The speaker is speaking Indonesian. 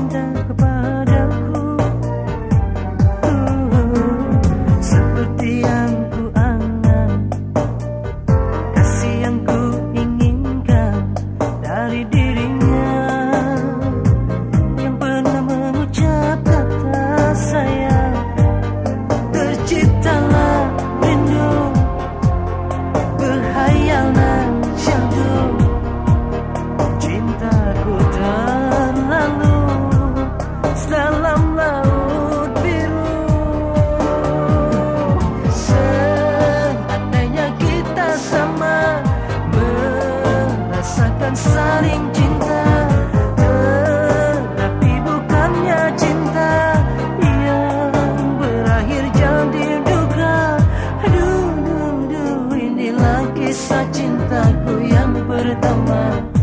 简单和 saling cinta. Tapi bukannya cinta Yang berakhir jadi duka. Aduh, aduh, ini Inilah kisah cintaku yang pertama.